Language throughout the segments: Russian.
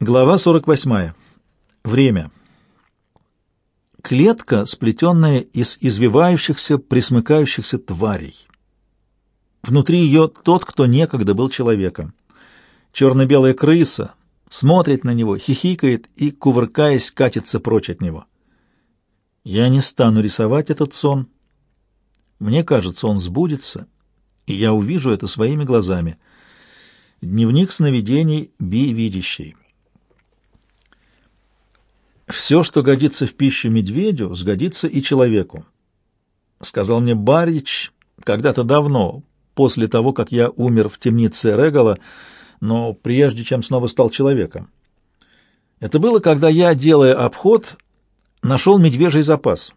Глава 48. Время. Клетка, сплетенная из извивающихся, присмыкающихся тварей. Внутри ее тот, кто некогда был человеком. Черно-белая крыса смотрит на него, хихикает и, кувыркаясь, катится прочь от него. Я не стану рисовать этот сон. Мне кажется, он сбудется, и я увижу это своими глазами. Дневник сновидений Би видящий. Все, что годится в пищу медведю, сгодится и человеку. Сказал мне Барич когда-то давно, после того, как я умер в темнице Регала, но прежде чем снова стал человеком. Это было, когда я, делая обход, нашел медвежий запас,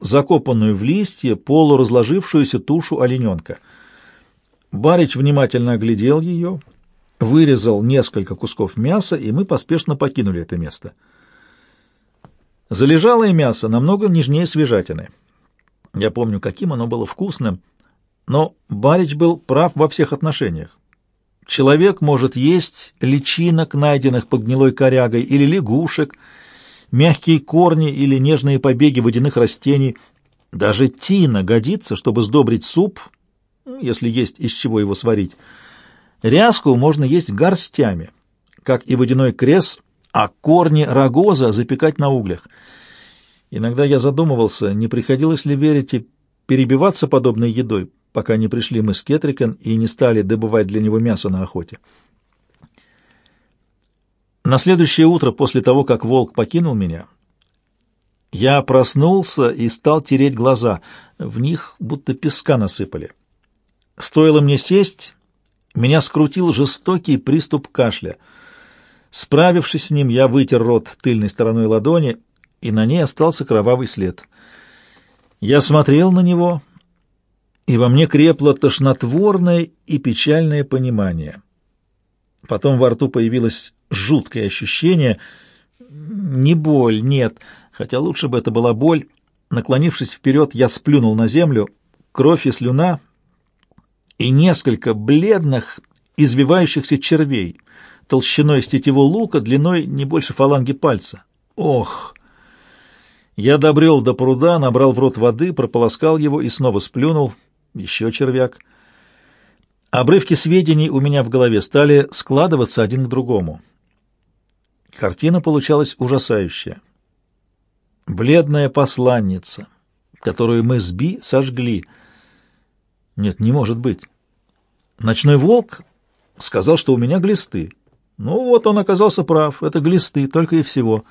закопанную в листья, полуразложившуюся тушу олененка. Барич внимательно оглядел ее, вырезал несколько кусков мяса, и мы поспешно покинули это место — Залежалое мясо намного нежнее свежатины. Я помню, каким оно было вкусным, но Барич был прав во всех отношениях. Человек может есть личинок, найденных под гнилой корягой, или лягушек, мягкие корни или нежные побеги водяных растений. Даже тина годится, чтобы сдобрить суп, если есть из чего его сварить. Ряску можно есть горстями, как и водяной крес а корни рогоза запекать на углях. Иногда я задумывался, не приходилось ли верить и перебиваться подобной едой, пока не пришли мы с Кетрикен и не стали добывать для него мясо на охоте. На следующее утро, после того, как волк покинул меня, я проснулся и стал тереть глаза. В них будто песка насыпали. Стоило мне сесть, меня скрутил жестокий приступ кашля — Справившись с ним, я вытер рот тыльной стороной ладони, и на ней остался кровавый след. Я смотрел на него, и во мне крепло тошнотворное и печальное понимание. Потом во рту появилось жуткое ощущение. Не боль, нет, хотя лучше бы это была боль. Наклонившись вперед, я сплюнул на землю. Кровь и слюна и несколько бледных, извивающихся червей — толщиной с тетиву лука, длиной не больше фаланги пальца. Ох! Я добрел до пруда, набрал в рот воды, прополоскал его и снова сплюнул. Еще червяк. Обрывки сведений у меня в голове стали складываться один к другому. Картина получалась ужасающая. Бледная посланница, которую мы с Би сожгли. Нет, не может быть. Ночной волк сказал, что у меня глисты. Ну вот он оказался прав, это глисты, только и всего.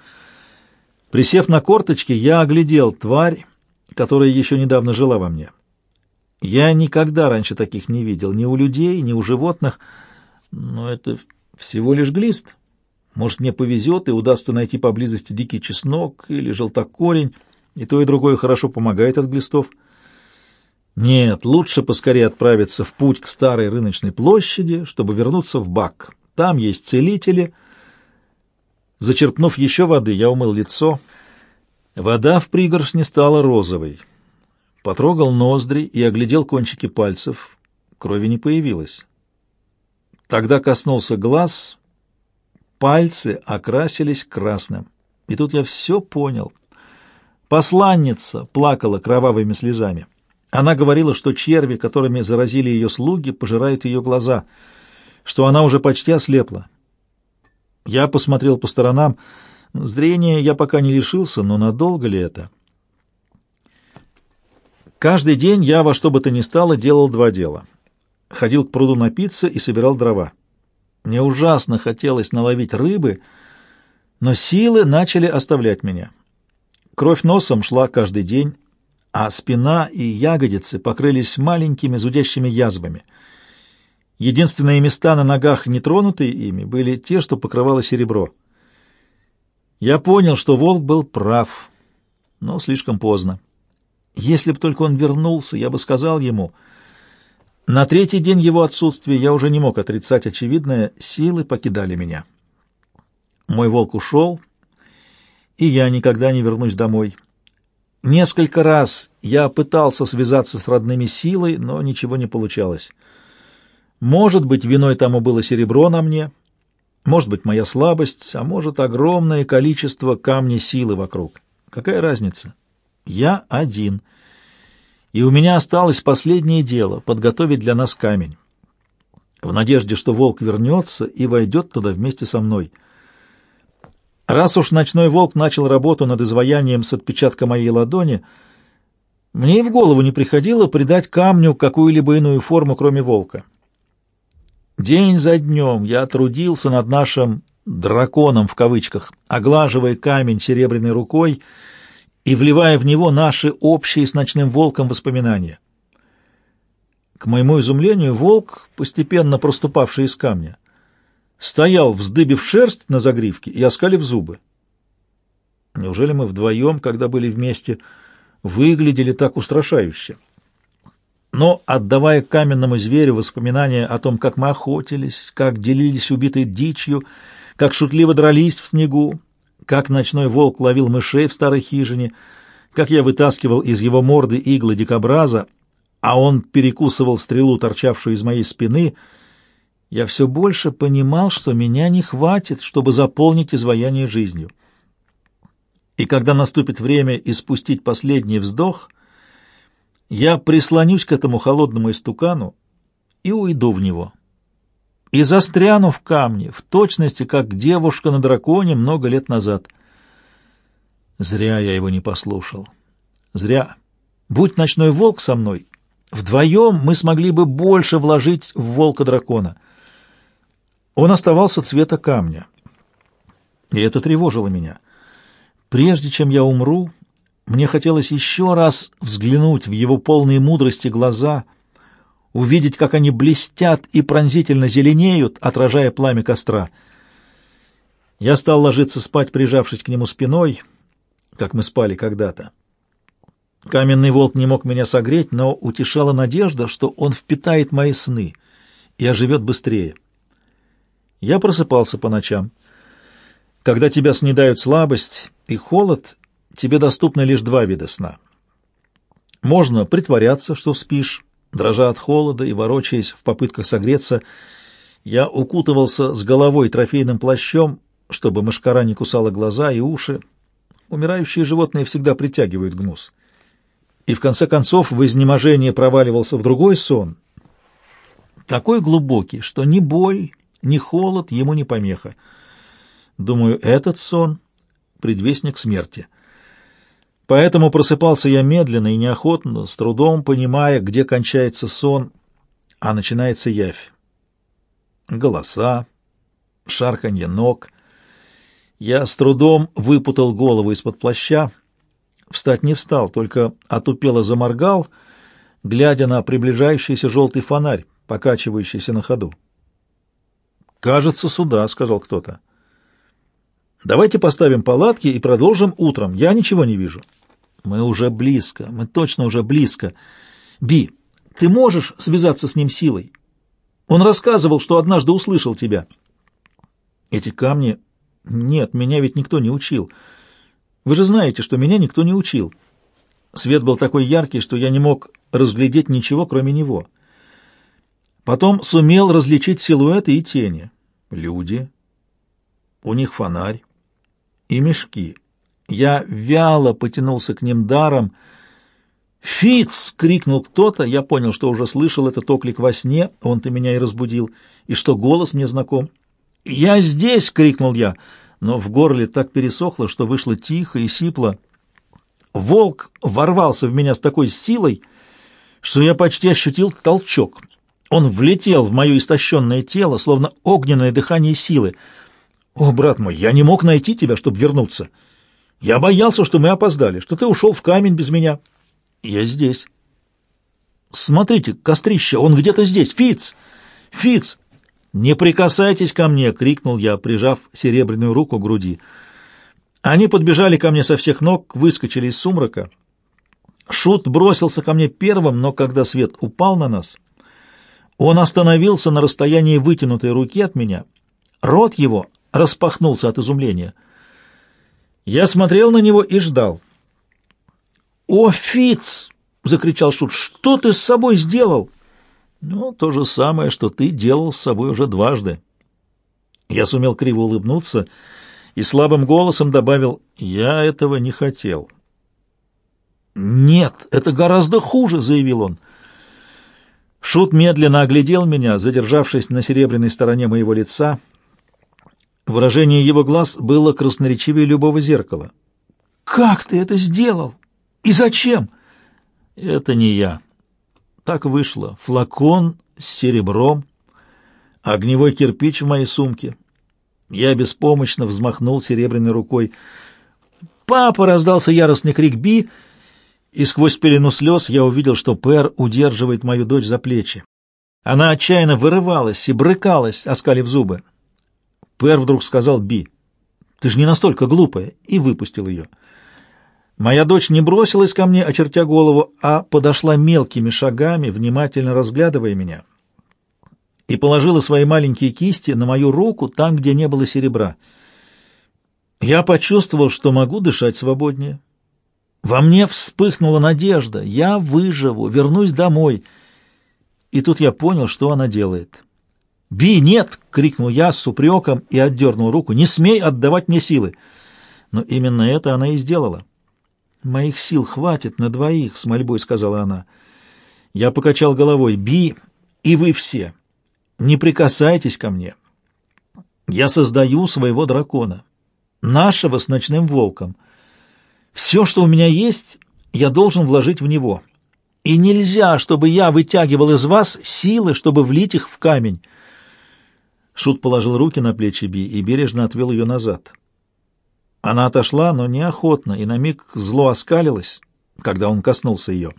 Присев на корточки, я оглядел тварь, которая еще недавно жила во мне. Я никогда раньше таких не видел, ни у людей, ни у животных, но это всего лишь глист. Может, мне повезет и удастся найти поблизости дикий чеснок или желтокорень, и то и другое хорошо помогает от глистов. Нет, лучше поскорее отправиться в путь к старой рыночной площади, чтобы вернуться в бак». Там есть целители. Зачерпнув еще воды, я умыл лицо. Вода в пригоршне стала розовой. Потрогал ноздри и оглядел кончики пальцев. Крови не появилось. Тогда коснулся глаз. Пальцы окрасились красным. И тут я все понял. Посланница плакала кровавыми слезами. Она говорила, что черви, которыми заразили ее слуги, пожирают ее глаза — что она уже почти ослепла. Я посмотрел по сторонам. Зрения я пока не лишился, но надолго ли это? Каждый день я во что бы то ни стало делал два дела. Ходил к пруду напиться и собирал дрова. Мне ужасно хотелось наловить рыбы, но силы начали оставлять меня. Кровь носом шла каждый день, а спина и ягодицы покрылись маленькими зудящими язвами — Единственные места на ногах, не тронутые ими, были те, что покрывало серебро. Я понял, что волк был прав, но слишком поздно. Если бы только он вернулся, я бы сказал ему. На третий день его отсутствия я уже не мог отрицать очевидное, силы покидали меня. Мой волк ушел, и я никогда не вернусь домой. Несколько раз я пытался связаться с родными силой, но ничего не получалось. Может быть, виной тому было серебро на мне, Может быть, моя слабость, а может, огромное количество камней силы вокруг. Какая разница? Я один. И у меня осталось последнее дело — подготовить для нас камень. В надежде, что волк вернется и войдет туда вместе со мной. Раз уж ночной волк начал работу над изваянием с отпечатка моей ладони, мне и в голову не приходило придать камню какую-либо иную форму, кроме волка. День за днем я трудился над нашим «драконом» в кавычках, оглаживая камень серебряной рукой и вливая в него наши общие с ночным волком воспоминания. К моему изумлению, волк, постепенно проступавший из камня, стоял, вздыбив шерсть на загривке и оскалив зубы. Неужели мы вдвоем, когда были вместе, выглядели так устрашающе? Но, отдавая каменному зверю воспоминания о том, как мы охотились, как делились убитой дичью, как шутливо дрались в снегу, как ночной волк ловил мышей в старой хижине, как я вытаскивал из его морды иглы дикобраза, а он перекусывал стрелу, торчавшую из моей спины, я все больше понимал, что меня не хватит, чтобы заполнить изваяние жизнью. И когда наступит время испустить последний вздох — я прислонюсь к этому холодному истукану и уйду в него. И застряну в камне, в точности, как девушка на драконе много лет назад. Зря я его не послушал. Зря. Будь ночной волк со мной, вдвоем мы смогли бы больше вложить в волка-дракона. Он оставался цвета камня. И это тревожило меня. Прежде чем я умру, мне хотелось еще раз взглянуть в его полные мудрости глаза, увидеть, как они блестят и пронзительно зеленеют, отражая пламя костра. Я стал ложиться спать, прижавшись к нему спиной, как мы спали когда-то. Каменный волк не мог меня согреть, но утешала надежда, что он впитает мои сны и оживет быстрее. Я просыпался по ночам. Когда тебя снедают слабость и холод, тебе доступны лишь два вида сна. Можно притворяться, что спишь, дрожа от холода и ворочаясь в попытках согреться. Я укутывался с головой трофейным плащом, чтобы мышкара не кусала глаза и уши. Умирающие животные всегда притягивают гнус. И в конце концов в изнеможении проваливался в другой сон, такой глубокий, что ни боль, ни холод ему не помеха. Думаю, этот сон — предвестник смерти. Поэтому просыпался я медленно и неохотно, с трудом понимая, где кончается сон, а начинается явь. Голоса, шарканье ног. Я с трудом выпутал голову из-под плаща. Встать не встал, только отупело заморгал, глядя на приближающийся желтый фонарь, покачивающийся на ходу. «Кажется, сюда», — сказал кто-то. Давайте поставим палатки и продолжим утром. Я ничего не вижу. Мы уже близко, мы точно уже близко. Би, ты можешь связаться с ним силой? Он рассказывал, что однажды услышал тебя. Эти камни... Нет, меня ведь никто не учил. Вы же знаете, что меня никто не учил. Свет был такой яркий, что я не мог разглядеть ничего, кроме него. Потом сумел различить силуэты и тени. Люди. У них фонарь и мешки. Я вяло потянулся к ним даром. «Фиц!» — крикнул кто-то. Я понял, что уже слышал этот оклик во сне, он-то меня и разбудил, и что голос мне знаком. «Я здесь!» — крикнул я, но в горле так пересохло, что вышло тихо и сипло. Волк ворвался в меня с такой силой, что я почти ощутил толчок. Он влетел в мое истощенное тело, словно огненное дыхание силы — «О, брат мой, я не мог найти тебя, чтобы вернуться. Я боялся, что мы опоздали, что ты ушел в камень без меня. Я здесь». «Смотрите, кострище, он где-то здесь! Фиц! Фиц!» «Не прикасайтесь ко мне!» — крикнул я, прижав серебряную руку к груди. Они подбежали ко мне со всех ног, выскочили из сумрака. Шут бросился ко мне первым, но когда свет упал на нас, он остановился на расстоянии вытянутой руки от меня. Рот его распахнулся от изумления. Я смотрел на него и ждал. «О, Фиц!» — закричал Шут. «Что ты с собой сделал?» «Ну, то же самое, что ты делал с собой уже дважды». Я сумел криво улыбнуться и слабым голосом добавил «Я этого не хотел». «Нет, это гораздо хуже», — заявил он. Шут медленно оглядел меня, задержавшись на серебряной стороне моего лица. Выражение его глаз было красноречивее любого зеркала. «Как ты это сделал? И зачем?» «Это не я. Так вышло. Флакон с серебром, огневой кирпич в моей сумке. Я беспомощно взмахнул серебряной рукой. «Папа!» — раздался яростный крик Би — и сквозь пелену слез я увидел, что Пэр удерживает мою дочь за плечи. Она отчаянно вырывалась и брыкалась, оскалив зубы. Пэр вдруг сказал Би, «Ты же не настолько глупая», и выпустил ее. Моя дочь не бросилась ко мне, очертя голову, а подошла мелкими шагами, внимательно разглядывая меня, и положила свои маленькие кисти на мою руку там, где не было серебра. Я почувствовал, что могу дышать свободнее. Во мне вспыхнула надежда. Я выживу, вернусь домой. И тут я понял, что она делает. «Би, нет!» — крикнул я с упреком и отдернул руку. «Не смей отдавать мне силы!» Но именно это она и сделала. «Моих сил хватит на двоих», — с мольбой сказала она. Я покачал головой. «Би, и вы все, не прикасайтесь ко мне. Я создаю своего дракона, нашего с ночным волком». Все, что у меня есть, я должен вложить в него. И нельзя, чтобы я вытягивал из вас силы, чтобы влить их в камень. Шут положил руки на плечи Би и бережно отвел ее назад. Она отошла, но неохотно, и на миг зло оскалилась, когда он коснулся ее.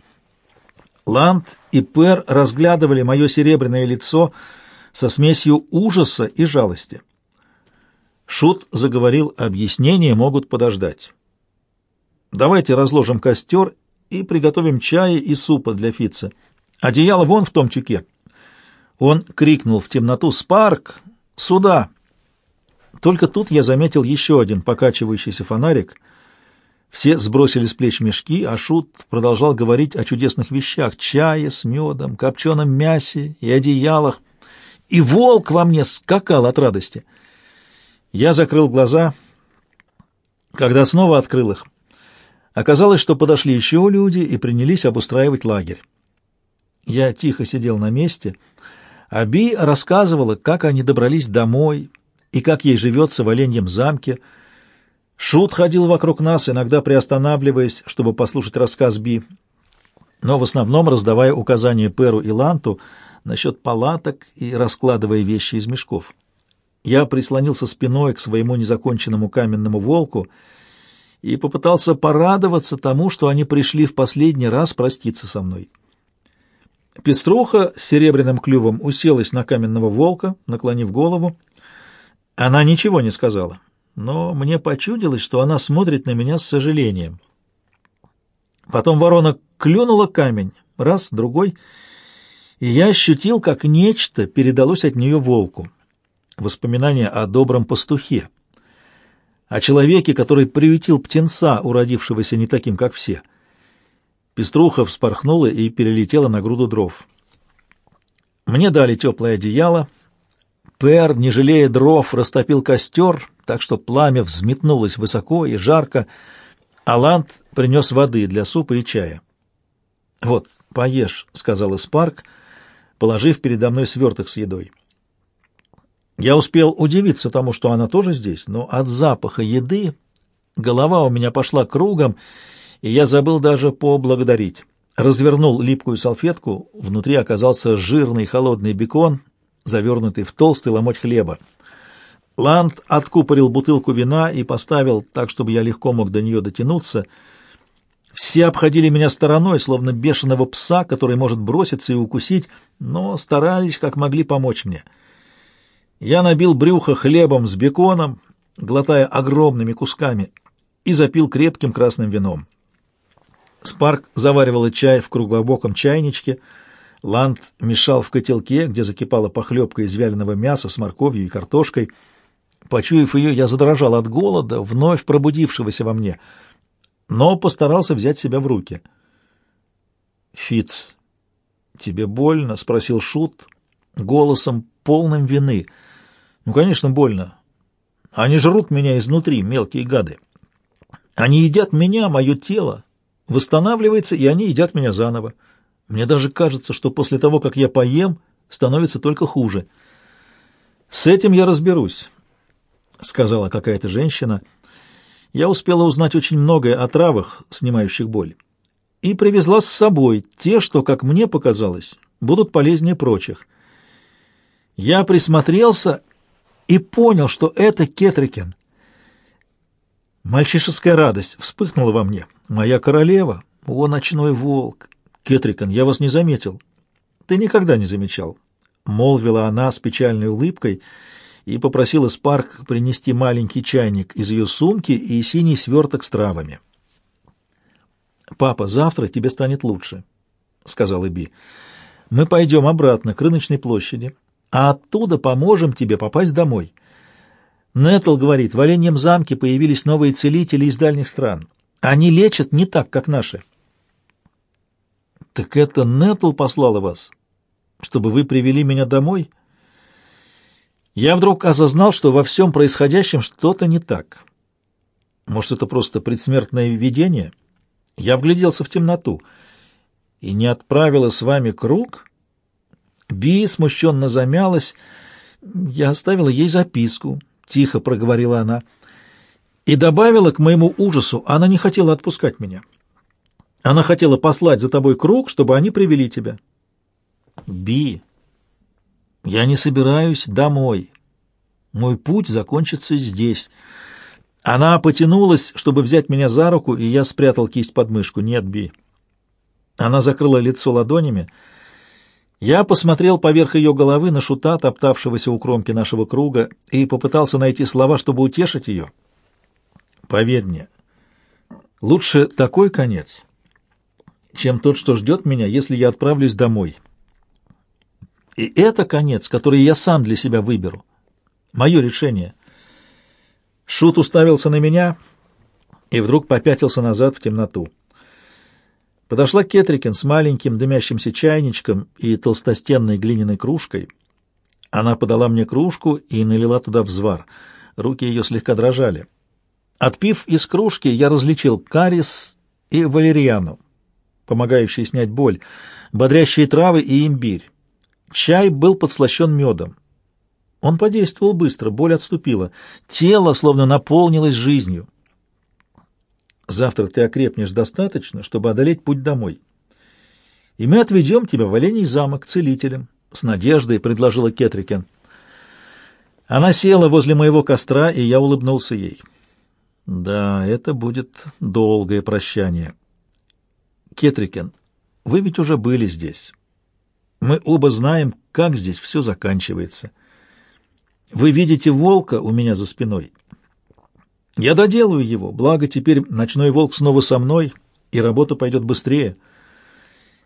Ланд и Пер разглядывали мое серебряное лицо со смесью ужаса и жалости. Шут заговорил, объяснения могут подождать. Давайте разложим костер и приготовим чая и супа для Фитца. Одеяло вон в том чуке. Он крикнул в темноту «Спарк! Сюда!» Только тут я заметил еще один покачивающийся фонарик. Все сбросили с плеч мешки, а Шут продолжал говорить о чудесных вещах — чае с медом, копченом мясе и одеялах. И волк во мне скакал от радости. Я закрыл глаза. Когда снова открыл их — Оказалось, что подошли еще люди и принялись обустраивать лагерь. Я тихо сидел на месте, а Би рассказывала, как они добрались домой и как ей живется в Оленьем замке. Шут ходил вокруг нас, иногда приостанавливаясь, чтобы послушать рассказ Би, но в основном раздавая указания Перу и Ланту насчет палаток и раскладывая вещи из мешков. Я прислонился спиной к своему незаконченному каменному волку — и попытался порадоваться тому, что они пришли в последний раз проститься со мной. Пеструха с серебряным клювом уселась на каменного волка, наклонив голову. Она ничего не сказала, но мне почудилось, что она смотрит на меня с сожалением. Потом ворона клюнула камень, раз, другой, и я ощутил, как нечто передалось от нее волку. Воспоминание о добром пастухе о человеке, который приютил птенца, уродившегося не таким, как все. Пеструха вспорхнула и перелетела на груду дров. Мне дали теплое одеяло. Пэр, не жалея дров, растопил костер, так что пламя взметнулось высоко и жарко. Алант принес воды для супа и чая. «Вот, поешь», — сказал Испарк, положив передо мной сверток с едой. Я успел удивиться тому, что она тоже здесь, но от запаха еды голова у меня пошла кругом, и я забыл даже поблагодарить. Развернул липкую салфетку, внутри оказался жирный холодный бекон, завернутый в толстый ломоть хлеба. Ланд откупорил бутылку вина и поставил так, чтобы я легко мог до нее дотянуться. Все обходили меня стороной, словно бешеного пса, который может броситься и укусить, но старались, как могли, помочь мне. Я набил брюхо хлебом с беконом, глотая огромными кусками, и запил крепким красным вином. Спарк заваривала чай в круглобоком чайничке, Ланд мешал в котелке, где закипала похлебка из вяленого мяса с морковью и картошкой. Почуяв ее, я задрожал от голода, вновь пробудившегося во мне, но постарался взять себя в руки. Фиц, тебе больно?» — спросил Шут голосом полным вины — Ну, конечно, больно. Они жрут меня изнутри, мелкие гады. Они едят меня, мое тело, восстанавливается, и они едят меня заново. Мне даже кажется, что после того, как я поем, становится только хуже. С этим я разберусь, — сказала какая-то женщина. Я успела узнать очень многое о травах, снимающих боль, и привезла с собой те, что, как мне показалось, будут полезнее прочих. Я присмотрелся и понял, что это кетрикен. Мальчишеская радость вспыхнула во мне. Моя королева, о, ночной волк! Кетрикон, я вас не заметил. Ты никогда не замечал. Молвила она с печальной улыбкой и попросила Спарк принести маленький чайник из ее сумки и синий сверток с травами. «Папа, завтра тебе станет лучше», — сказал Би. «Мы пойдем обратно к рыночной площади, а оттуда поможем тебе попасть домой». Нетл говорит, в Оленьем замке появились новые целители из дальних стран. Они лечат не так, как наши. Так это Нетл послала вас, чтобы вы привели меня домой? Я вдруг осознал, что во всем происходящем что-то не так. Может, это просто предсмертное видение? Я вгляделся в темноту. И не отправила с вами круг? Би смущенно замялась. Я оставила ей записку. — тихо проговорила она. И добавила к моему ужасу, она не хотела отпускать меня. Она хотела послать за тобой круг, чтобы они привели тебя. Би, я не собираюсь домой. Мой путь закончится здесь. Она потянулась, чтобы взять меня за руку, и я спрятал кисть под мышку. Нет, Би. Она закрыла лицо ладонями, — я посмотрел поверх ее головы на шута, топтавшегося у кромки нашего круга, и попытался найти слова, чтобы утешить ее. Поверь мне, лучше такой конец, чем тот, что ждет меня, если я отправлюсь домой. И это конец, который я сам для себя выберу. Мое решение. Шут уставился на меня и вдруг попятился назад в темноту. Подошла Кетрикин с маленьким дымящимся чайничком и толстостенной глиняной кружкой. Она подала мне кружку и налила туда взвар. Руки ее слегка дрожали. Отпив из кружки, я различил карис и валерьяну, помогающие снять боль, бодрящие травы и имбирь. Чай был подслащен медом. Он подействовал быстро, боль отступила. Тело словно наполнилось жизнью. Завтра ты окрепнешь достаточно, чтобы одолеть путь домой. И мы отведем тебя в Оленей замок целителем. С надеждой предложила Кетрикен. Она села возле моего костра, и я улыбнулся ей. Да, это будет долгое прощание. Кетрикен, вы ведь уже были здесь. Мы оба знаем, как здесь все заканчивается. Вы видите волка у меня за спиной — я доделаю его, благо теперь ночной волк снова со мной, и работа пойдет быстрее.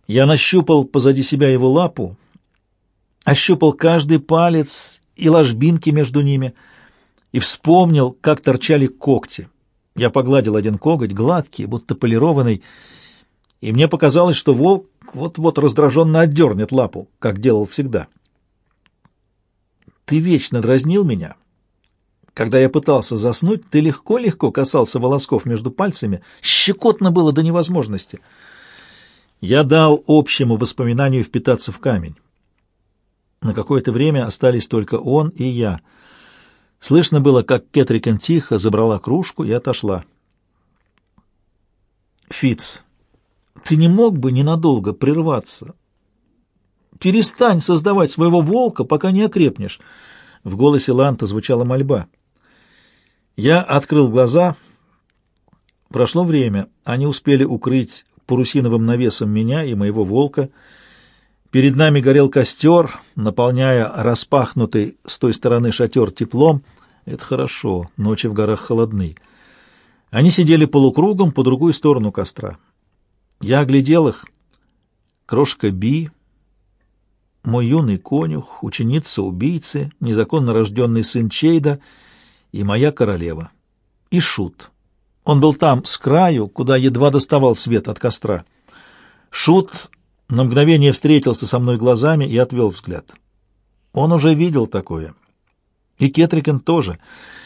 Я нащупал позади себя его лапу, ощупал каждый палец и ложбинки между ними и вспомнил, как торчали когти. Я погладил один коготь, гладкий, будто полированный, и мне показалось, что волк вот-вот раздраженно отдернет лапу, как делал всегда. «Ты вечно дразнил меня», когда я пытался заснуть, ты легко-легко касался волосков между пальцами, щекотно было до невозможности. Я дал общему воспоминанию впитаться в камень. На какое-то время остались только он и я. Слышно было, как Кетрикен тихо забрала кружку и отошла. Фиц, ты не мог бы ненадолго прерваться? Перестань создавать своего волка, пока не окрепнешь. В голосе Ланта звучала мольба. Я открыл глаза. Прошло время. Они успели укрыть парусиновым навесом меня и моего волка. Перед нами горел костер, наполняя распахнутый с той стороны шатер теплом. Это хорошо, ночи в горах холодны. Они сидели полукругом по другую сторону костра. Я оглядел их. Крошка Би, мой юный конюх, ученица убийцы, незаконно рожденный сын Чейда — и моя королева, и Шут. Он был там, с краю, куда едва доставал свет от костра. Шут на мгновение встретился со мной глазами и отвел взгляд. Он уже видел такое. И Кетрикен тоже.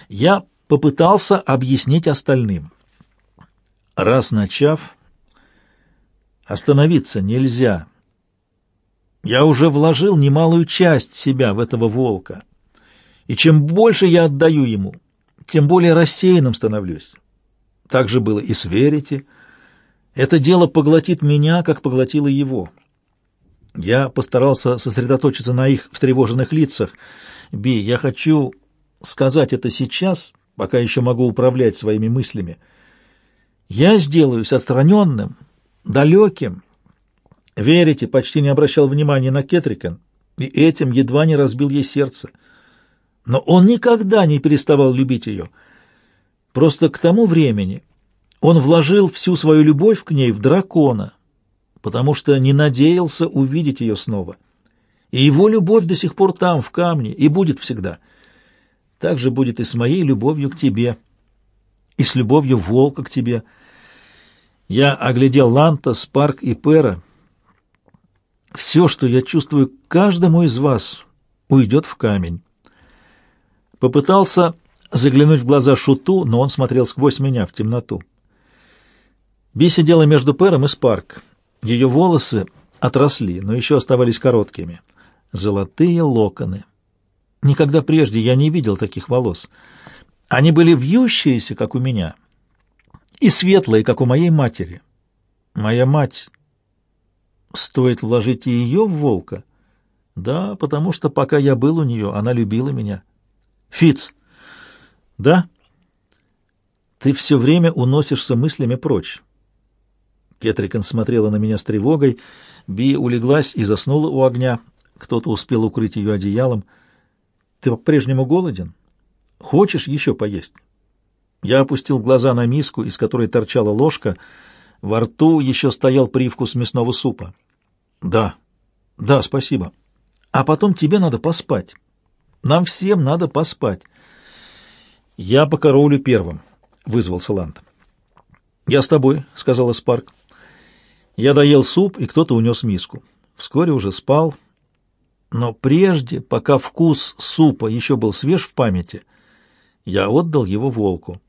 Я попытался объяснить остальным. Раз начав, остановиться нельзя. Я уже вложил немалую часть себя в этого волка. И чем больше я отдаю ему, тем более рассеянным становлюсь. Так же было и с Верите. Это дело поглотит меня, как поглотило его. Я постарался сосредоточиться на их встревоженных лицах. Би, я хочу сказать это сейчас, пока еще могу управлять своими мыслями. Я сделаюсь отстраненным, далеким. Верите, почти не обращал внимания на Кетрикен, и этим едва не разбил ей сердце. Но он никогда не переставал любить ее. Просто к тому времени он вложил всю свою любовь к ней в дракона, потому что не надеялся увидеть ее снова. И его любовь до сих пор там, в камне, и будет всегда. Так же будет и с моей любовью к тебе, и с любовью волка к тебе. Я оглядел Ланта, Спарк и Пера. Все, что я чувствую каждому из вас, уйдет в камень. Попытался заглянуть в глаза Шуту, но он смотрел сквозь меня в темноту. Би сидела между Пером и Спарк. Ее волосы отросли, но еще оставались короткими. Золотые локоны. Никогда прежде я не видел таких волос. Они были вьющиеся, как у меня, и светлые, как у моей матери. Моя мать... Стоит вложить ее в волка? Да, потому что пока я был у нее, она любила меня. Фиц, да? Ты все время уносишься мыслями прочь. Кетрикон смотрела на меня с тревогой. Би улеглась и заснула у огня. Кто-то успел укрыть ее одеялом. Ты по-прежнему голоден? Хочешь еще поесть? Я опустил глаза на миску, из которой торчала ложка. Во рту еще стоял привкус мясного супа. Да, да, спасибо. А потом тебе надо поспать. Нам всем надо поспать. Я по караулю первым, вызвался Ланд. Я с тобой, сказала Спарк. Я доел суп, и кто-то унес миску. Вскоре уже спал. Но прежде, пока вкус супа еще был свеж в памяти, я отдал его волку.